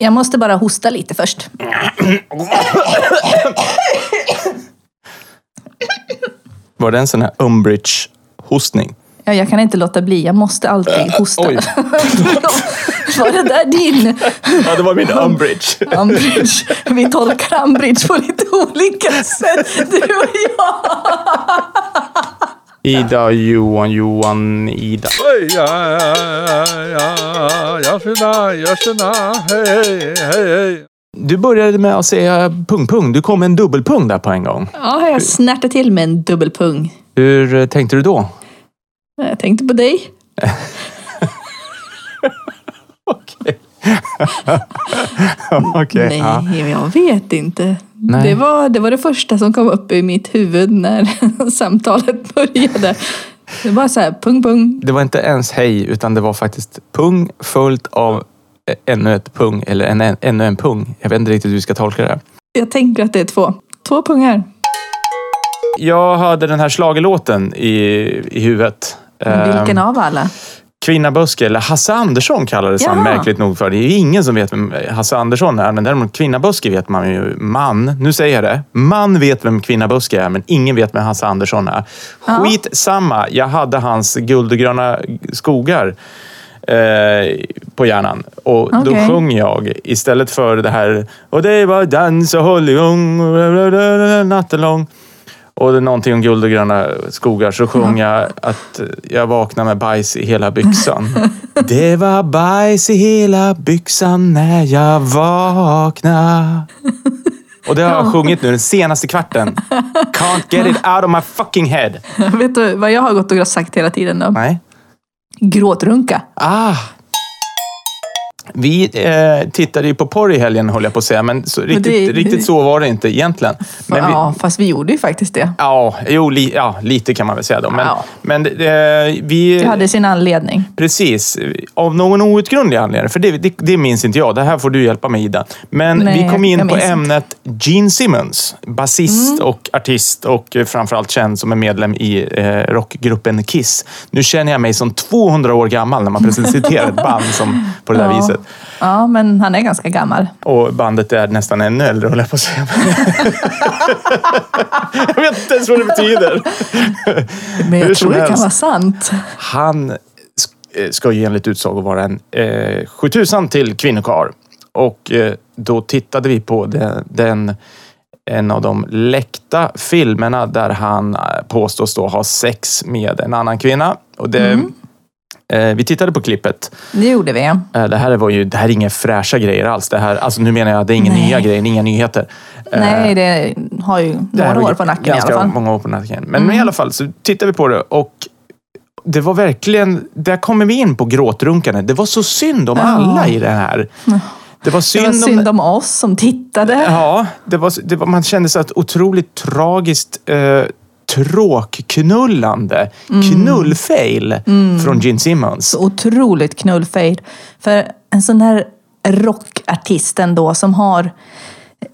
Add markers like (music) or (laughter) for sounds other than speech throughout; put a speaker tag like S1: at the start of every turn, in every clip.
S1: Jag måste bara hosta lite först.
S2: Var det en sån här Umbridge-hostning?
S1: Ja, jag kan inte låta bli, jag måste alltid hosta.
S2: oj. (laughs)
S1: Var det där din
S2: Ja, det var min Umbridge.
S1: Umbridge? Vi tolkar Umbridge på lite olika sätt, du och jag.
S2: Ida, Johan, Johan, Ida. Du började med att säga pung, pung. Du kom med en dubbelpung där på en gång.
S1: Ja, jag snärtade till med en dubbelpung.
S2: Hur eh, tänkte du då?
S1: Jag tänkte på dig. (laughs)
S2: Okej. (laughs) Okej.
S1: Nej,
S2: ja.
S1: jag vet inte.
S2: Nej.
S1: Det, var, det var det första som kom upp i mitt huvud när (laughs) samtalet började. Det var så här, pung pung.
S2: Det var inte ens hej, utan det var faktiskt pung följt av ännu ett pung, eller en, en, ännu en pung. Jag vet inte riktigt hur vi ska tolka det. här.
S1: Jag tänker att det är två. Två pungar.
S2: Jag hörde den här schlagerlåten i, i huvudet.
S1: Vilken
S2: Ehm,
S1: av alla?
S2: Kvinnaböske, eller Hasse Andersson kallades han
S1: Ja.
S2: märkligt nog för. Det är ingen som vet vem Hasse Andersson är, men däremot Kvinnaböske vet man ju. Man, nu säger jag det. Man vet vem Kvinnaböske är, men ingen vet vem Hasse Andersson är. Skitsamma, jag hade hans Guld och gröna skogar eh, på hjärnan. Och då
S1: Okej.
S2: sjöng jag istället för det här Och det var dans och hålligång natten lång. Och det är någonting om guld och gröna skogar så sjöng jag att jag vaknade med bajs i hela byxan. (laughs) Det var bajs i hela byxan när jag vaknade. Och det har jag sjungit nu den senaste kvarten. Can't get it out of my fucking head. (laughs)
S1: Vet du vad jag har gått och sagt hela tiden då?
S2: Nej.
S1: Gråtrunka.
S2: Ah. Vi eh, tittade ju på porr i helgen, håller jag på att säga. Men så, riktigt,
S1: det-
S2: riktigt så var det inte egentligen. Men vi,
S1: ja, fast vi gjorde ju faktiskt det.
S2: Ja, jo, li, ja, lite kan man väl säga då. Men,
S1: Ja.
S2: men eh, vi...
S1: Det hade sin anledning.
S2: Precis. Av någon outgrundlig anledning. För det, det, det minns inte jag. Det här får du hjälpa mig Ida. Men
S1: Nej,
S2: vi kom in på
S1: minns inte.
S2: ämnet Gene Simmons. Basist och artist och eh, framförallt känd som en medlem i eh, rockgruppen Kiss. Nu känner jag mig som 200 år gammal när man presenterar ett band som, på det där
S1: Ja.
S2: viset.
S1: Ja, men han är ganska gammal.
S2: Och bandet är nästan ännu äldre, håller jag på att säga. (laughs) jag vet inte ens vad det betyder.
S1: Men jag tror det kan
S2: helst.
S1: vara sant.
S2: Han eh, ska ju enligt utsago vara en eh, sjutusan till kvinnokarl. Och eh, då tittade vi på den, den, en av de läckta filmerna där han eh, påstås då ha sex med en annan kvinna. Och det,
S1: Mm.
S2: Eh, vi tittade på klippet.
S1: Det gjorde vi.
S2: Eh, det här var ju det här är inga fräscha grejer alls. Det här, alltså nu menar jag, det är inga
S1: Nej.
S2: nya grejer, inga nyheter. Eh,
S1: Nej, det har ju några år på nacken i alla fall.
S2: många år på nacken. Men i alla fall så tittade vi på det och det var verkligen, där kommer vi in på gråtrunkandet. Det var så synd om alla i det här. Det var
S1: Det var
S2: synd,
S1: synd
S2: om...
S1: om oss som tittade.
S2: Ja, det var, det var, man kände sig att otroligt tragiskt eh, tråkknullande.
S1: Mm.
S2: Knullfail från Gene Simmons.
S1: Så otroligt knullfejd. För en sån här rockartist ändå som har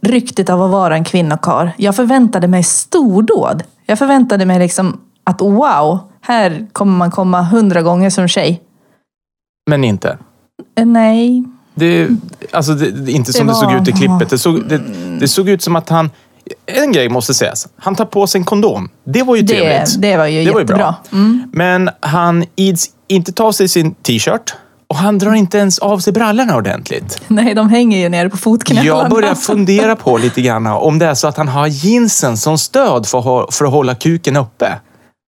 S1: ryktet av att vara en kvinnokar. Jag förväntade mig stordåd. Jag förväntade mig liksom att wow, här kommer man komma hundra gånger som tjej.
S2: Men inte.
S1: Eh, Nej.
S2: Det, alltså det, inte som
S1: Det
S2: det, såg
S1: var-
S2: ut i klippet. Det såg, det, det såg ut som att han... En grej måste sägas. Han tar på sig en kondom. Det var ju
S1: Det,
S2: trevligt.
S1: det var ju
S2: Det var ju
S1: jättebra.
S2: bra.
S1: Mm.
S2: Men han ids inte ta sig sin t-shirt. Och han drar inte ens av sig brallorna ordentligt. (laughs)
S1: Nej, de hänger ju nere på fotknölarna.
S2: Jag (laughs) börjar fundera på lite grann om det är så att han har jeansen som stöd för för att hålla kuken uppe.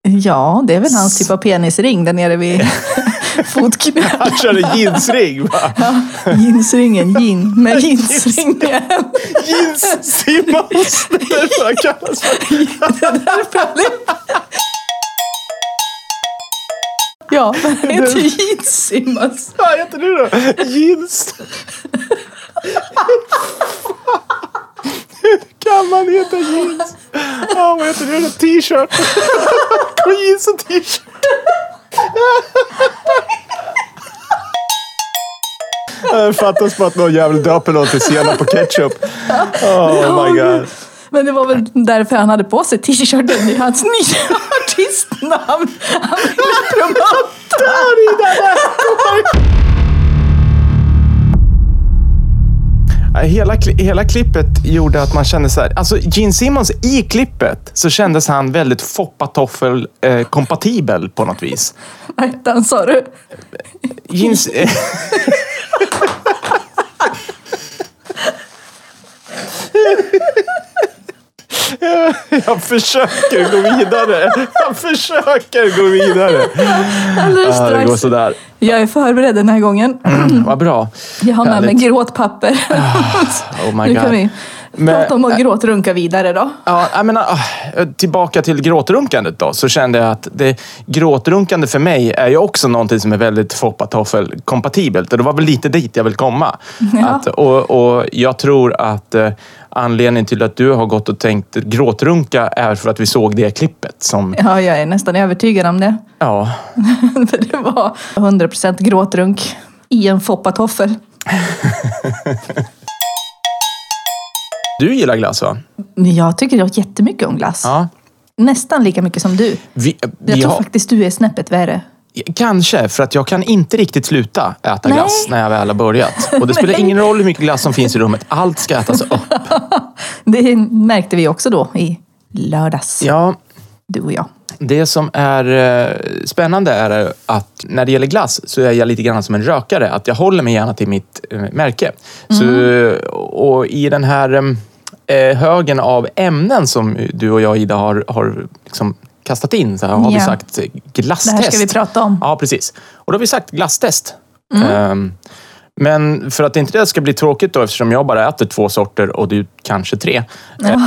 S1: Ja, det är väl hans typ av penisring där nere vid (laughs) fotknölarna.
S2: Han kör en jeansring. va?
S1: Jeansringen, jean med (laughs) jeansringen.
S2: Jeans Simmons. Det är därför han kallas för (laughs)
S1: Ja, men han heter Jeans Simmons.
S2: Vad heter du då? Jeans. Hur kan man heta jeans? Ja, vad heter du då? T-shirt. Och jeans och t-shirt. Det fattas bara att någon jävel döper någon till senap och ketchup. Oh my god.
S1: Men det var väl därför han hade på sig t-shirten i hans nya artistnamn. Han ville promota.
S2: Hela, kli- hela klippet gjorde att man kände så här. Alltså Gene Simmons i klippet så kändes han väldigt foppatoffel-kompatibel på något vis. (laughs)
S1: Vad hette han sa du?
S2: Gene, (laughs) Jag försöker gå vidare. Jag försöker gå vidare.
S1: Alldeles
S2: Ja, det går
S1: strax.
S2: sådär.
S1: Jag är förberedd den här gången.
S2: Vad bra.
S1: Jag har med mig gråtpapper.
S2: Oh my God. Men-
S1: prata om att gråtrunka vidare då.
S2: Ja, jag menar, ah, tillbaka till gråtrunkandet då, så kände jag att det gråtrunkande för mig är ju också någonting som är väldigt foppatoffel-kompatibelt. Och det var väl lite dit jag vill komma. (laughs)
S1: Ja.
S2: Att, och, och jag tror att eh, anledningen till att du har gått och tänkt gråtrunka är för att vi såg det klippet som,
S1: Ja, jag är nästan övertygad om det.
S2: ja, (laughs)
S1: För det var 100% gråtrunk i en foppatoffel. (laughs)
S2: du gillar glass va?
S1: Jag tycker jag jättemycket om glass.
S2: Ja.
S1: Nästan lika mycket som du.
S2: Vi,
S1: Jag
S2: vi
S1: tror
S2: har,
S1: faktiskt du är snäppet värre.
S2: Kanske, för att jag kan inte riktigt sluta äta
S1: Nej.
S2: glass när jag väl har börjat. Och det spelar ingen roll hur mycket glass som finns i rummet. Allt ska ätas upp. (laughs)
S1: Det märkte vi också då i lördags,
S2: Ja,
S1: du och jag.
S2: Det som är eh, spännande är att när det gäller glass så är jag lite grann som en rökare. Att jag håller mig gärna till mitt eh, märke. Så, och i den här eh, högen av ämnen som du och jag, Ida, har, har liksom kastat in så här, har vi
S1: Ja.
S2: sagt glasstest.
S1: Det här ska vi prata om.
S2: Ja, precis. Och då har vi sagt glasstest. Ehm, men för att inte det ska bli tråkigt då, eftersom jag bara äter två sorter och du kanske tre. eh,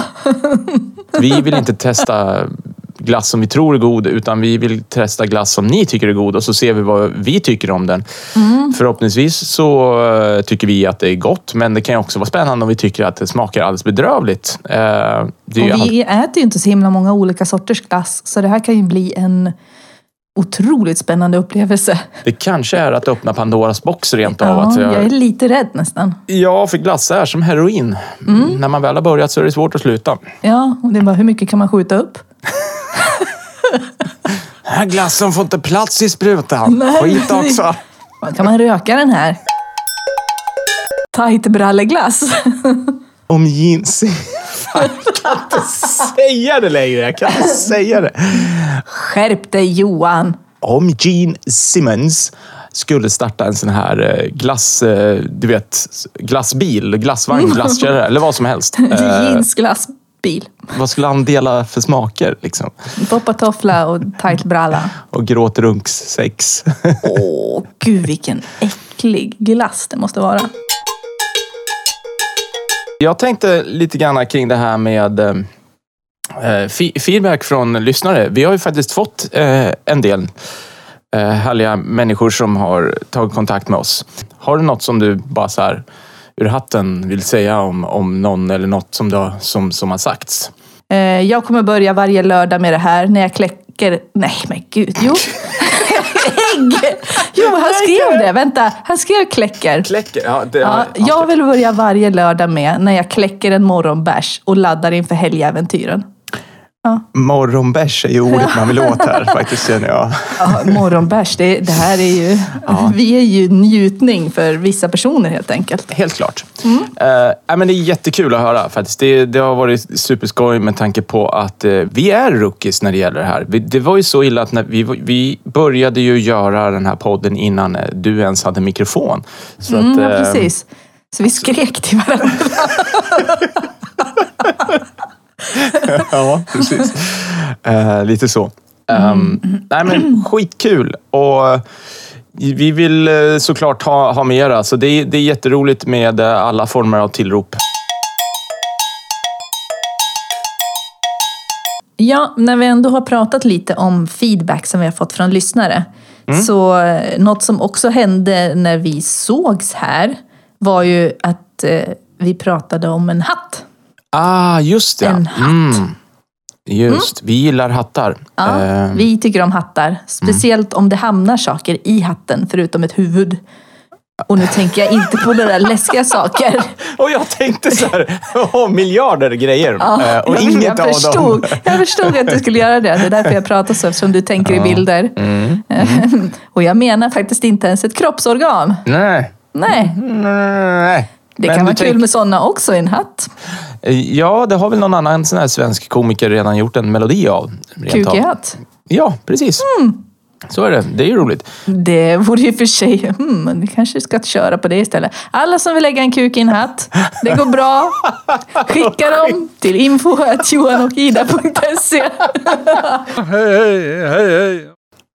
S2: vi vill inte testa glass som vi tror är god, utan vi vill testa glass som ni tycker är god och så ser vi vad vi tycker om den. Förhoppningsvis så eh, tycker vi att det är gott, men det kan ju också vara spännande om vi tycker att det smakar alldeles bedrövligt. Eh,
S1: Och vi äter ju inte så himla många olika sorters glass, så det här kan ju bli en otroligt spännande upplevelse.
S2: det kanske är att öppna Pandoras box rent av.
S1: Ja,
S2: att
S1: jag är lite rädd nästan.
S2: Ja, för glass är som heroin. När man väl har börjat så är det svårt att sluta.
S1: Ja, och det är bara hur mycket kan man skjuta upp?
S2: Den här glassen får inte plats i sprutan.
S1: Nej.
S2: Skit också.
S1: Kan man röka den här? Tight-bralleglass.
S2: Om jeans. Fan, (laughs) jag kan inte säga det längre. Jag kan inte säga det.
S1: Skärp dig Johan!
S2: Om Gene Simmons skulle starta en sån här eh, glass, eh, du vet, glassbil, glassvagn, (laughs) glasskärra eller vad som helst. Eh,
S1: Glassbil.
S2: vad skulle han dela för smaker? Liksom?
S1: Poppatoffla och tight bralla.
S2: Och gråtrunkssex.
S1: Åh, gud vilken äcklig glass det måste vara.
S2: Jag tänkte lite grann kring det här med eh, fi- feedback från lyssnare. Vi har ju faktiskt fått eh, en del eh, härliga människor som har tagit kontakt med oss. Har du något som du bara så här ur hatten vill säga om, om någon eller något som, du, har- som, som har sagts?
S1: Eh, Jag kommer börja varje lördag med det här när jag kläcker... Nej men gud, jo. (laughs) Ägg! Jo, han skrev det. Vänta, han skrev kläcker.
S2: Kläcker? Ja, det,
S1: Ja, jag vill börja varje lördag med när jag kläcker en morgonbärs och laddar inför helgäventyren.
S2: Morgonbärs är ju ordet man vill åt här (laughs) faktiskt känner jag.
S1: Ja, morgonbärs, det, det här är ju... Vi är ju njutning för vissa personer helt enkelt.
S2: Helt klart. Eh, nej, men det är jättekul att höra faktiskt. Det, det har varit superskoj med tanke på att eh, vi är rookies när det gäller det här. Vi, det var ju så illa att när vi, vi började ju göra den här podden innan eh, du ens hade mikrofon. Så
S1: Mm,
S2: att,
S1: ja,
S2: eh,
S1: precis. Så vi skrek till varandra. (laughs) (laughs) (laughs)
S2: Ja, precis. Eh, lite så. Um, nej, men skitkul. Och eh, vi vill eh, såklart ha, ha mera, så det, är- det är jätteroligt med alla former av tillrop.
S1: Ja, när vi ändå har pratat lite om feedback som vi har fått från lyssnare.
S2: Mm.
S1: Så något som också hände när vi sågs här var ju att eh, vi pratade om en hatt.
S2: Ah, just det.
S1: En hatt.
S2: Mm. Just, vi gillar hattar.
S1: Ja,
S2: Eh,
S1: Vi tycker om hattar. Speciellt om det hamnar saker i hatten förutom ett huvud. Och nu tänker jag inte på några läskiga saker. (laughs)
S2: Och jag tänkte så här, (laughs) oh, miljarder grejer.
S1: Ja,
S2: Eh, och
S1: jag,
S2: inget
S1: jag,
S2: av
S1: förstod,
S2: dem. (laughs)
S1: jag förstod att du skulle göra det. Det är därför jag pratar så, eftersom du tänker i bilder.
S2: Mm.
S1: Och jag menar faktiskt inte ens ett kroppsorgan.
S2: Nej.
S1: Nej,
S2: Nej.
S1: Det
S2: Men
S1: kan vara kul
S2: tänk-
S1: med sådana också i en hatt.
S2: Eh, Ja, det har väl någon annan sån här svensk komiker redan gjort en melodi av. rent av.
S1: Kukig-hatt.
S2: Ja, precis.
S1: Mm.
S2: Så är det. Det är ju roligt.
S1: Det vore ju för sig... Hmm, vi kanske ska köra på det istället. Alla som vill lägga en kuk i en hatt, det går bra. Skicka dem till info.johanochida.se (laughs)
S3: Hej, hej, hej.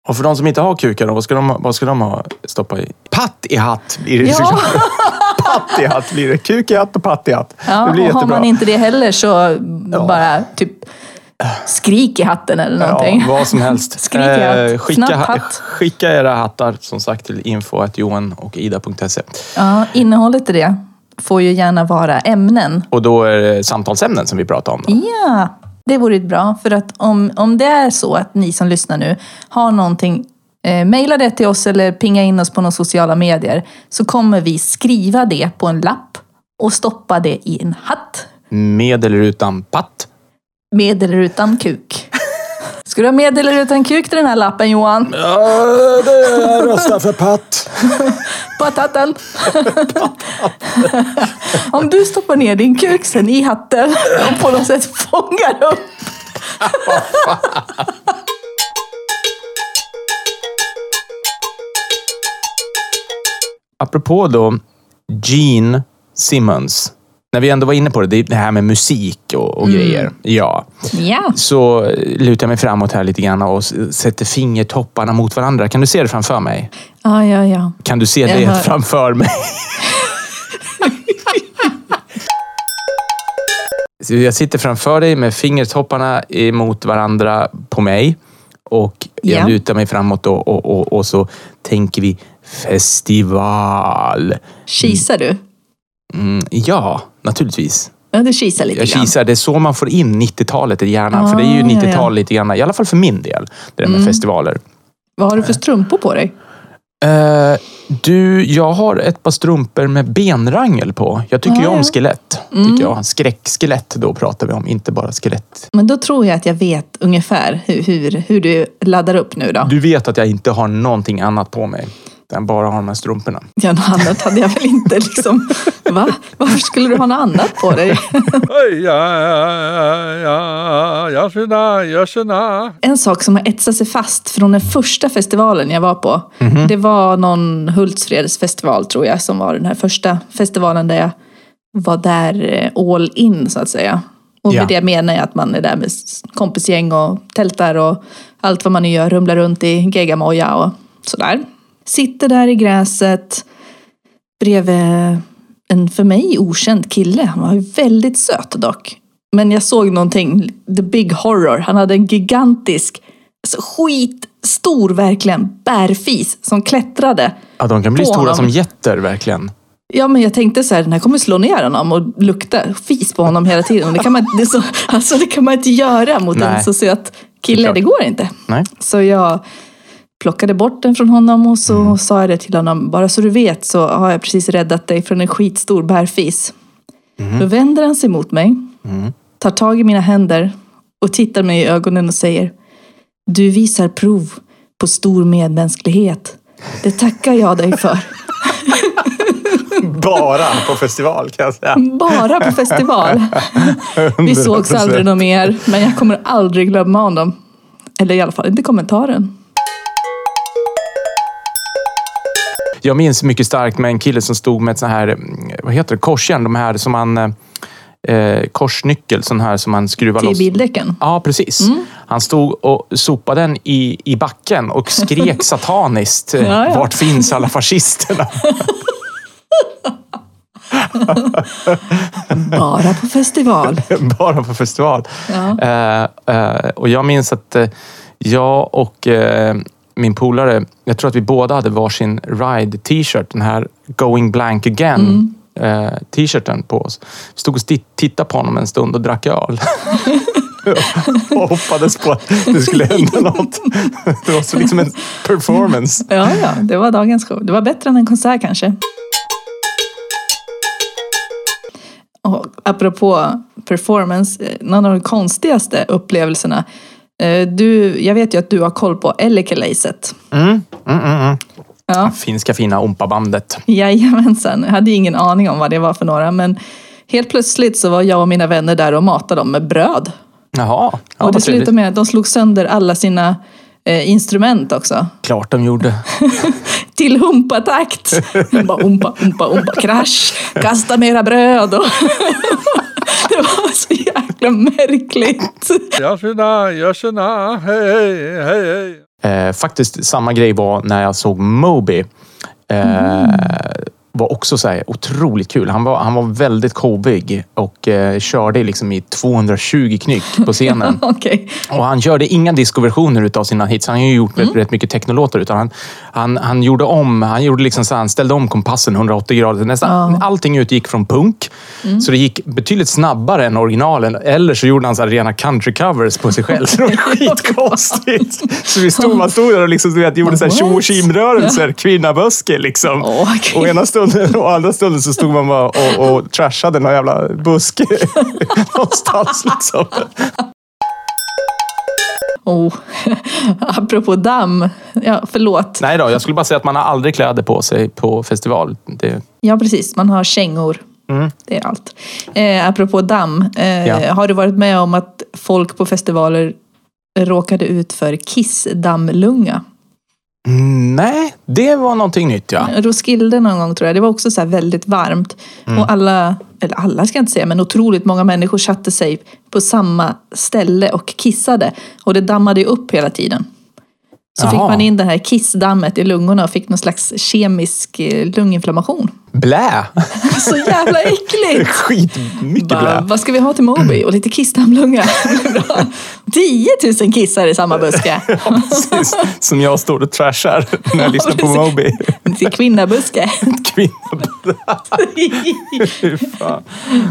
S2: Och för de som inte har kukar, då, vad ska de, vad ska de ha stoppa i? Patt i hatt blir det.
S1: Ja. (laughs)
S2: patt i hatt blir det. Kuk i hatt och patt i hatt.
S1: Ja,
S2: det blir
S1: och har
S2: jättebra.
S1: man inte det heller så bara typ skrik i hatten eller någonting.
S2: Ja, vad som helst. (laughs)
S1: Skrik i hatt.
S2: Eh, skicka,
S1: hatt.
S2: skicka era hattar som sagt till info.johanochida.se.
S1: Ja, innehållet i det får ju gärna vara ämnen.
S2: Och då är det samtalsämnen som vi pratar om. Då.
S1: Ja, det vore bra. För att om, om det är så att ni som lyssnar nu har någonting, eh, mejla det till oss eller pinga in oss på några sociala medier. Så kommer vi skriva det på en lapp och stoppa det i en hatt.
S2: Med eller utan patt.
S1: Med eller utan kuk. Ska du ha med eller utan kuk till den här lappen Johan?
S2: Ja, det jag röstar för patt.
S1: På hatten. Om du stoppar ner din kuk sen i hatten och på något sätt fångar upp (laughs)
S2: Apropå då Gene Simmons. När vi ändå var inne på det, det är det här med musik och, och grejer. Ja.
S1: Ja.
S2: Så lutar jag mig framåt här lite grann och sätter fingertopparna mot varandra. Kan du se det framför mig?
S1: Ja, ja, ja.
S2: Kan du se
S1: Jag
S2: det
S1: hör. (laughs)
S2: framför mig? (laughs) Jag sitter framför dig med fingertopparna mot varandra på mig. Och jag
S1: Ja.
S2: lutar mig framåt och, och, och, och så tänker vi festival.
S1: Kisar du?
S2: Mm, ja, naturligtvis.
S1: Ja, du kisar lite
S2: Jag
S1: grann.
S2: kisar, det är så man får in 90-talet i hjärnan. för det är ju
S1: Ah, ja, Mm.
S2: 90-tal
S1: ja.
S2: lite grann, i alla fall för min del. Det där med festivaler.
S1: Vad har du för strumpor på dig?
S2: Eh, du, jag har ett par strumpor med benrangel på. Jag tycker ju
S1: Ah,
S2: om
S1: ja.
S2: skelett.
S1: Mm.
S2: Tycker jag. Skräckskelett då pratar vi om, inte bara skelett.
S1: Men då tror jag att jag vet ungefär hur, hur, hur du laddar upp nu då.
S2: Du vet att jag inte har någonting annat på mig. Jag bara har de här strumporna.
S1: Ja, något annat hade jag väl inte liksom... Va? Varför skulle du ha något annat på dig?
S3: Ja, ja, ja.
S1: En sak som har etsat sig fast från den första festivalen jag var på. Det var någon Hultsfredsfestival tror jag som var den här första festivalen där jag var där eh, all in så att säga. Och
S2: Ja.
S1: med det menar jag att man är där med kompisgäng och tältar och allt vad man nu gör, rumlar runt i geggamoja och sådär. Sitter där i gräset bredvid en för mig okänd kille. Han var ju väldigt söt dock. Men jag såg någonting, the big horror. Han hade en gigantisk, alltså skitstor verkligen, bärfis som klättrade.
S2: Ja, de kan bli stora
S1: honom.
S2: som jätter verkligen.
S1: Ja men jag tänkte så här, den här kommer slå ner honom och lukta fis på honom hela tiden. Det kan man, det så, (laughs) alltså, det kan man inte göra mot
S2: Nej.
S1: en så söt kille,
S2: Såklart.
S1: det går inte.
S2: Nej.
S1: Så jag plockade bort den från honom och så
S2: Mm.
S1: sa jag det till honom. Bara så du vet så har jag precis räddat dig från en skitstor bärfis.
S2: Mm.
S1: Då vänder han sig mot mig, tar tag i mina händer och tittar mig i ögonen och säger Du visar prov på stor medmänsklighet. Det tackar jag dig för. (laughs)
S2: Bara på festival kan jag säga.
S1: Bara på festival. (laughs) Vi sågs
S2: 100%.
S1: aldrig något mer, men jag kommer aldrig glömma honom. Eller i alla fall inte kommentaren.
S2: Jag minns mycket starkt med en kille som stod med ett sån här, mm, vad heter det, korsjärn. De här som man, eh, korsnyckel, sån här som man skruvar
S1: Till
S2: loss.
S1: bildäcken.
S2: Ja, precis. Han stod och sopade den i, i backen och skrek (laughs) sataniskt. eh,
S1: Ja, ja.
S2: Vart finns alla fascisterna? (laughs)
S1: Bara på festival. (laughs)
S2: Bara på festival.
S1: Ja.
S2: Eh, eh, och jag minns att eh, jag och eh, min polare, jag tror att vi båda hade varsin Ride t-shirt. Den här Going Blank Again eh, t-shirten på oss. Vi stod och tittade på honom en stund och drack öl. (laughs) (laughs) och hoppades på att det skulle hända något. Det var så liksom en performance.
S1: Ja, ja, det var dagens show. Det var bättre än en konsert kanske. Och apropå performance, eh, någon av de konstigaste upplevelserna. Eh, Du, jag vet ju att du har koll på Ellekelacet.
S2: Mm, mm, mm, mm.
S1: Ja.
S2: Finska fina Ompa-bandet.
S1: Jajamensan, jag hade ingen aning om vad det var för några. Men helt plötsligt så var jag och mina vänner där och matade dem med bröd.
S2: Jaha, ja,
S1: och det slutade med att de slog sönder alla sina eh, instrument också.
S2: Klart de gjorde. (laughs)
S1: Till humpatakt. Bara humpa, humpa, humpa, krasch, kasta mera bröd. Och (laughs) (laughs) det var så jäkla märkligt.
S3: Jag tjena, hej, hej, hej.
S2: Eh, faktiskt samma grej var när jag såg Moby. Eh, var också så här otroligt kul. Han var, han var väldigt showig och eh, körde liksom i 220 knyck på scenen. (laughs)
S1: Okej.
S2: Och han körde inga discoversioner utav sina hits. Han har ju gjort rätt, rätt mycket technolåtar. Utan han, han, han gjorde om, han gjorde liksom så han ställde om kompassen 180 grader. Nästan allting utgick från punk. Så det gick betydligt snabbare än originalen. Eller så gjorde han så här rena country covers på sig själv. (laughs) Det var skitkonstigt. Så vi stod, man stod där och liksom, du vet, gjorde så tjo och tjim-rörelser. Kvinnaböske liksom.
S1: Åh, okej.
S2: Och ena stunden och andra stunden så stod man bara och, och trashade någon jävla buske (laughs) någonstans. Liksom.
S1: Oh. (laughs) Apropå damm. Ja, förlåt.
S2: Nej då, jag skulle bara säga att man har aldrig kläder på sig på festival. Det,
S1: Ja, precis. Man har kängor. Det är allt. Eh, apropå damm. Eh,
S2: Ja.
S1: Har du varit med om att folk på festivaler råkade ut för kissdammlunga?
S2: Mm, nej, det var någonting nytt ja.
S1: Roskilde någon gång tror jag. Det var också så väldigt varmt. Och alla, eller alla ska jag inte säga, men otroligt många människor satte sig på samma ställe och kissade. Och det dammade ju upp hela tiden. Så fick
S2: Jaha.
S1: man in det här kissdammet i lungorna och fick någon slags kemisk eh, lunginflammation.
S2: Blä! (laughs)
S1: Så jävla äckligt! (laughs)
S2: Skitmycket blä.
S1: vad ska vi ha till Moby? Och lite kissdammlunga. (laughs) Bra. 10 000 kissar i samma buske.
S2: Precis, som jag står och trashar när jag lyssnar på Moby.
S1: Till kvinnabuske.
S2: Kvinna. Fy fan.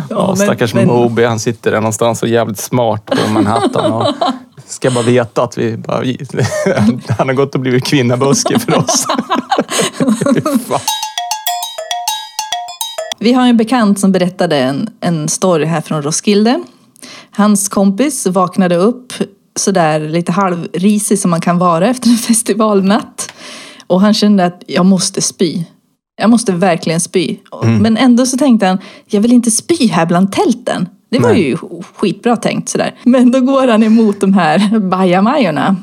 S2: Ja,
S1: men-
S2: stackars
S1: men-
S2: Moby, han sitter där någonstans och jävligt smart på Manhattan. Och ska bara veta att vi bara, (laughs) han har gått och blivit kvinnabuske för oss. (laughs)
S1: Vi har en bekant som berättade en, en story här från Roskilde. Hans kompis vaknade upp sådär lite halvrisig som man kan vara efter en (laughs) festivalnatt. Och han kände att jag måste spy. Jag måste verkligen spy. Men ändå så tänkte han, jag vill inte spy här bland tälten. Det var ju skitbra tänkt sådär. Men då går han emot de här bajamajorna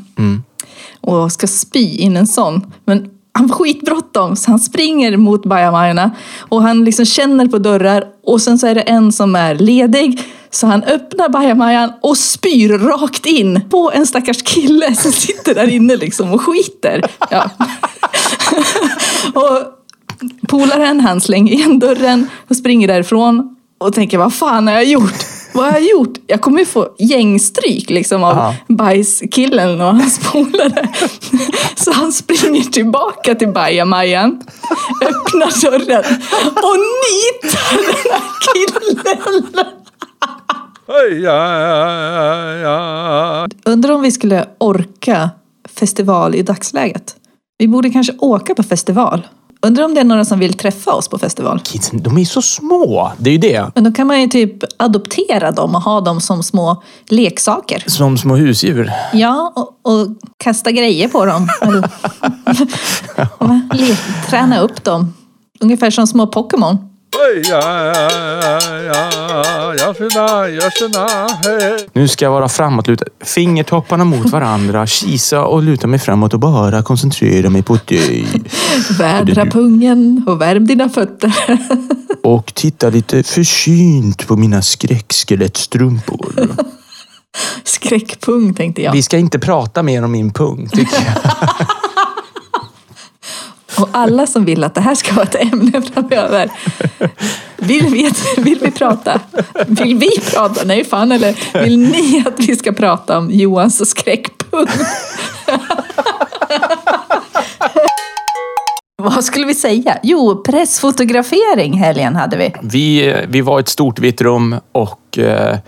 S1: och ska spy in en sån. Men han får skitbråttom så han springer mot bajamajorna och han liksom känner på dörrar och sen så är det en som är ledig så han öppnar bajamajan och spyr rakt in på en stackars kille som sitter där inne liksom och skiter. Ja. (laughs) och polaren han slänger igen dörren och springer därifrån och tänker vad fan har jag gjort? (laughs) Vad har jag gjort? Jag kommer ju få gängstryk liksom av
S2: Ja.
S1: bajskillen och hans polare. (laughs) Så han springer tillbaka till bajamajan, öppnar dörren och nitar den här killen. Undrar om vi skulle orka festival i dagsläget. Vi borde kanske åka på festival. Undrar om det är några som vill träffa oss på festival.
S2: Kidsen, de är så små. Det är ju det.
S1: Men då kan man ju typ adoptera dem och ha dem som små leksaker.
S2: Som små husdjur.
S1: Ja, och, och kasta grejer på dem. (laughs) (laughs) Träna upp dem. Ungefär som små Pokémon.
S2: Nu ska jag vara framåtlutad. Fingertopparna mot varandra. Kisa och luta mig framåt och bara koncentrera mig på dig.
S1: Vädra pungen och värm dina fötter.
S2: Och titta lite försynt på mina skräckskelettstrumpor.
S1: Skräckpung tänkte jag.
S2: Vi ska inte prata mer om min pung, tycker jag. (laughs)
S1: Och alla som vill att det här ska vara ett ämne framöver. Vill vi, vill vi prata? Vill vi prata? Nej fan eller vill ni att vi ska prata om Johans skräckpung? (laughs) Vad skulle vi säga? Jo, pressfotografering helgen hade vi.
S2: Vi, eh, vi var i ett stort vitt rum och eh,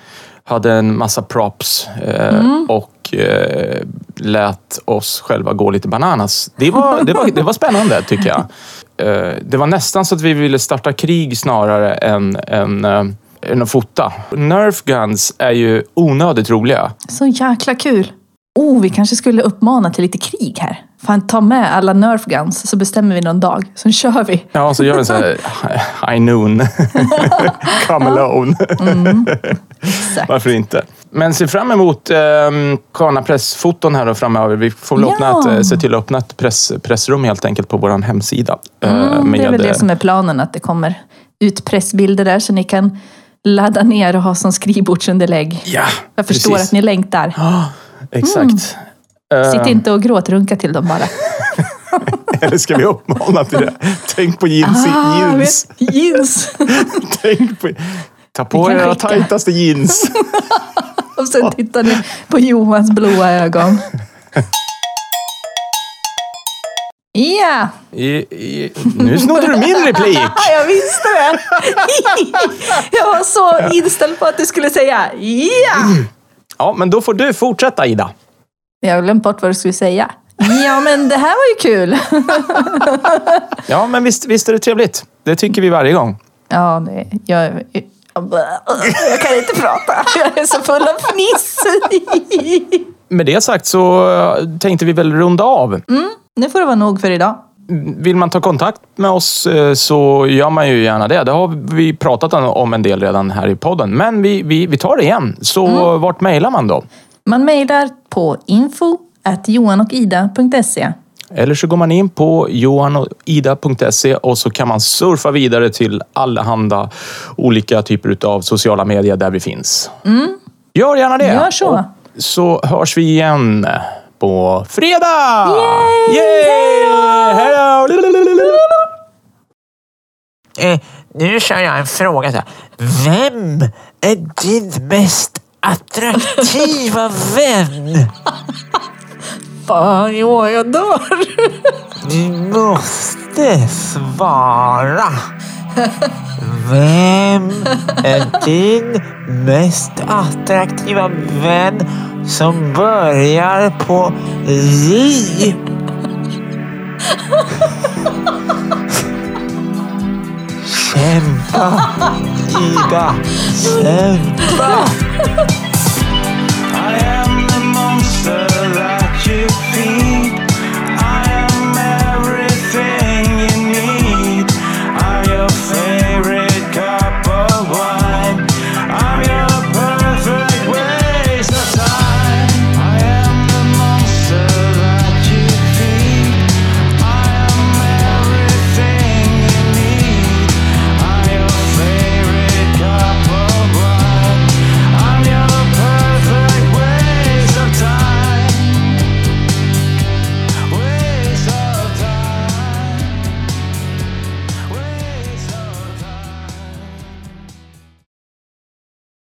S2: hade en massa props eh, och eh, lät oss själva gå lite bananas. Det var, det var, det var spännande tycker jag. (laughs) Eh, det var nästan så att vi ville starta krig snarare än, än, eh, än att fota. Nerf guns är ju onödigt roliga.
S1: Så jäkla kul. Oh, vi kanske skulle uppmana till lite krig här. Fan, ta med alla Nerf guns så bestämmer vi någon dag. Så kör vi.
S2: Ja, så gör vi sån här high noon. (laughs) Come alone. (laughs)
S1: Exakt.
S2: Varför inte? Men se fram emot eh, Kana Pressfoton här då framöver. Vi får väl öppna
S1: Ja.
S2: ett, eh, se till att öppna ett press, pressrum helt enkelt på vår hemsida. eh,
S1: Mm, det är väl
S2: med,
S1: det som är planen, att det kommer ut pressbilder där så ni kan ladda ner och ha som skrivbordsunderlägg.
S2: Ja,
S1: Jag förstår
S2: precis.
S1: att ni längtar.
S2: Ja, exakt. Eh,
S1: Sitt inte och gråtrunka till dem bara. (laughs)
S2: Eller ska vi uppmana till det? Tänk på jeans.
S1: Ah,
S2: jeans.
S1: vet- jeans! (laughs)
S2: Tänk på, ta på
S1: kan
S2: era tajtaste jeans. (laughs)
S1: Och sen tittar ni på Johans blåa ögon. Ja,
S2: i, nu snodde du min replik.
S1: jag visste det! Jag var så inställd på att du skulle säga ja!
S2: Ja, men då får du fortsätta Ida.
S1: Jag har glömt bort vad du skulle säga. Ja, men det här var ju kul. (laughs)
S2: Ja, men visst, visst är det trevligt. Det tycker vi varje gång.
S1: Ja, det, jag, jag, kan inte prata. Jag är så full av fniss.
S2: Med det sagt så eh, tänkte vi väl runda av.
S1: Nu får det vara nog för idag.
S2: Vill man ta kontakt med oss eh, så gör man ju gärna det. Det har vi pratat om en del redan här i podden. Men vi, vi, vi tar det igen. Så vart mejlar man då?
S1: Man mejlar på info johanochida.se.
S2: Eller så går man in på johanoida.se och så kan man surfa vidare till allehanda olika typer av sociala medier där vi finns. Gör gärna det.
S1: Gör så.
S2: Och så hörs vi igen på fredag!
S1: Yay!
S2: Yay! Hej då!
S4: Eh, nu kör jag en fråga. Vem är din mest attraktiva vän?
S1: Fan Johan, jag dör.
S4: Du måste svara. Vem är din mest attraktiva vän som börjar på J? Kämpa, Ida. (laughs) Kämpa.